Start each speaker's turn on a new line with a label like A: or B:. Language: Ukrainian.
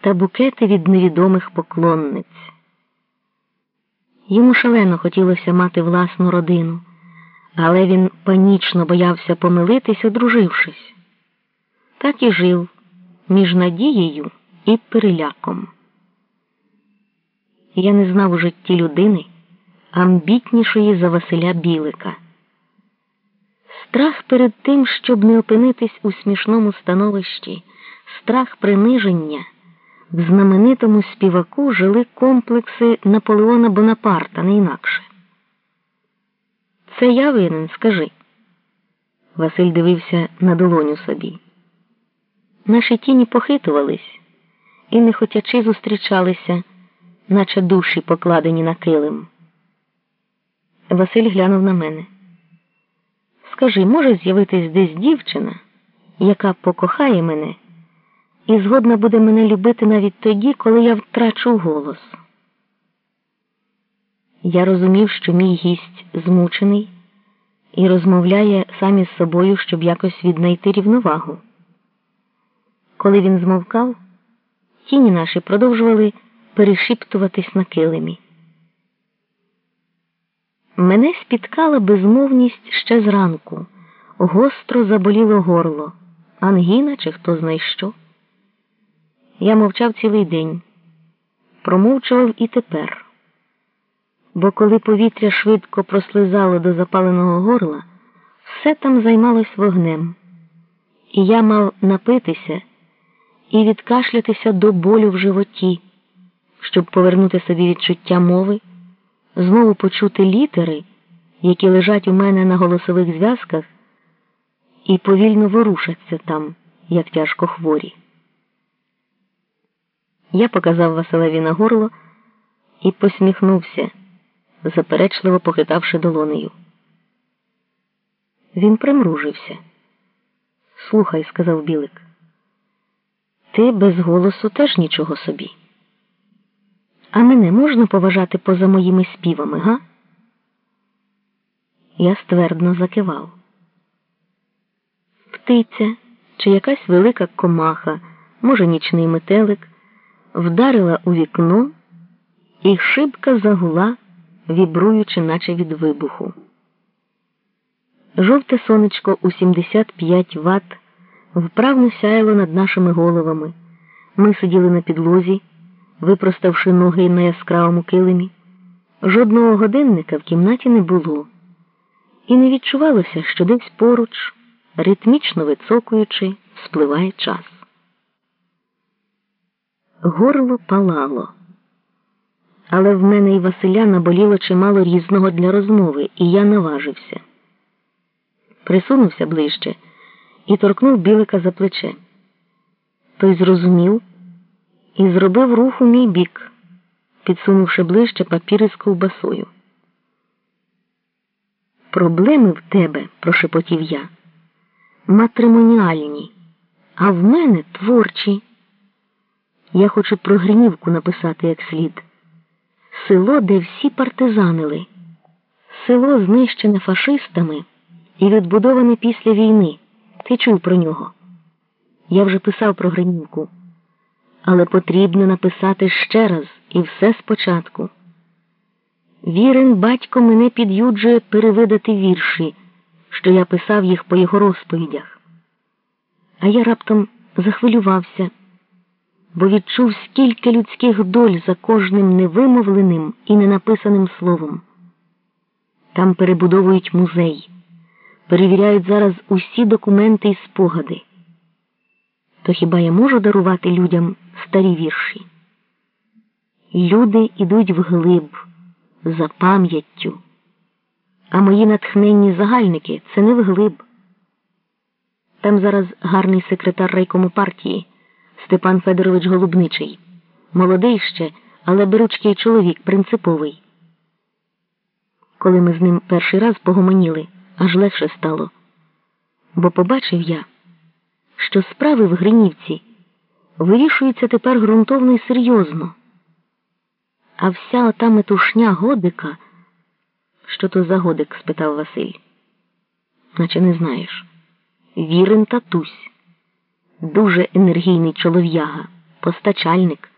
A: та букети від невідомих поклонниць. Йому шалено хотілося мати власну родину, але він панічно боявся помилитись, одружившись. Так і жив між надією і переляком. Я не знав у житті людини, амбітнішої за Василя Білика. Страх перед тим, щоб не опинитись у смішному становищі, страх приниження. В знаменитому співаку жили комплекси Наполеона Бонапарта не інакше. Це я винен, скажи. Василь дивився на долоню собі. Наші тіні похитувались і, не хотячи, зустрічалися, наче душі покладені на килим. Василь глянув на мене. Скажи, може з'явитись десь дівчина, яка покохає мене? І згодна буде мене любити навіть тоді, коли я втрачу голос. Я розумів, що мій гість змучений і розмовляє сам із собою, щоб якось віднайти рівновагу. Коли він змовкав, тіні наші продовжували перешіптуватись на килимі. Мене спіткала безмовність ще зранку, гостро заболіло горло, ангіна чи хто знає що. Я мовчав цілий день, промовчував і тепер. Бо коли повітря швидко прослизало до запаленого горла, все там займалось вогнем, і я мав напитися і відкашлятися до болю в животі, щоб повернути собі відчуття мови, знову почути літери, які лежать у мене на голосових зв'язках, і повільно ворушаться там, як тяжко хворі. Я показав Василеві на горло і посміхнувся, заперечливо похитавши долонею. Він примружився. Слухай, сказав Білик, ти без голосу теж нічого собі. А мене можна поважати поза моїми співами, га? Я ствердно закивав. Птиця чи якась велика комаха, може, нічний метелик вдарила у вікно, і шибка загула, вібруючи, наче від вибуху. Жовте сонечко у 75 ват вправно сяяло над нашими головами. Ми сиділи на підлозі, випроставши ноги на яскравому килимі. Жодного годинника в кімнаті не було, і не відчувалося, що десь поруч, ритмічно вицокуючи, спливає час. Горло палало. Але в мене і Василя наболіло чимало різного для розмови, і я наважився. Присунувся ближче і торкнув білика за плече. Той зрозумів і зробив рух у мій бік, підсунувши ближче папіри з ковбасою. Проблеми в тебе, прошепотів я, матримоніальні, а в мене творчі. Я хочу про Гринівку написати як слід. Село, де всі партизанили, село знищене фашистами і відбудоване після війни. Ти чув про нього? Я вже писав про Гринівку. Але потрібно написати ще раз і все спочатку. Вірен батько мене під'юджує перевидати вірші, що я писав їх по його розповідях. А я раптом захвилювався бо відчув скільки людських доль за кожним невимовленим і ненаписаним словом. Там перебудовують музей, перевіряють зараз усі документи і спогади. То хіба я можу дарувати людям старі вірші? Люди ідуть вглиб, за пам'яттю, а мої натхненні загальники це не вглиб. Там зараз гарний секретар райкому партії. Степан Федорович Голубничий. Молодий ще, але беручкий чоловік, принциповий. Коли ми з ним перший раз погомоніли, аж легше стало. Бо побачив я, що справи в Гринівці вирішуються тепер ґрунтовно і серйозно. А вся ота метушня годика. Що то за годик? спитав Василь. Наче не знаєш. Вірен татусь дуже енергійний чолов'яга. постачальник.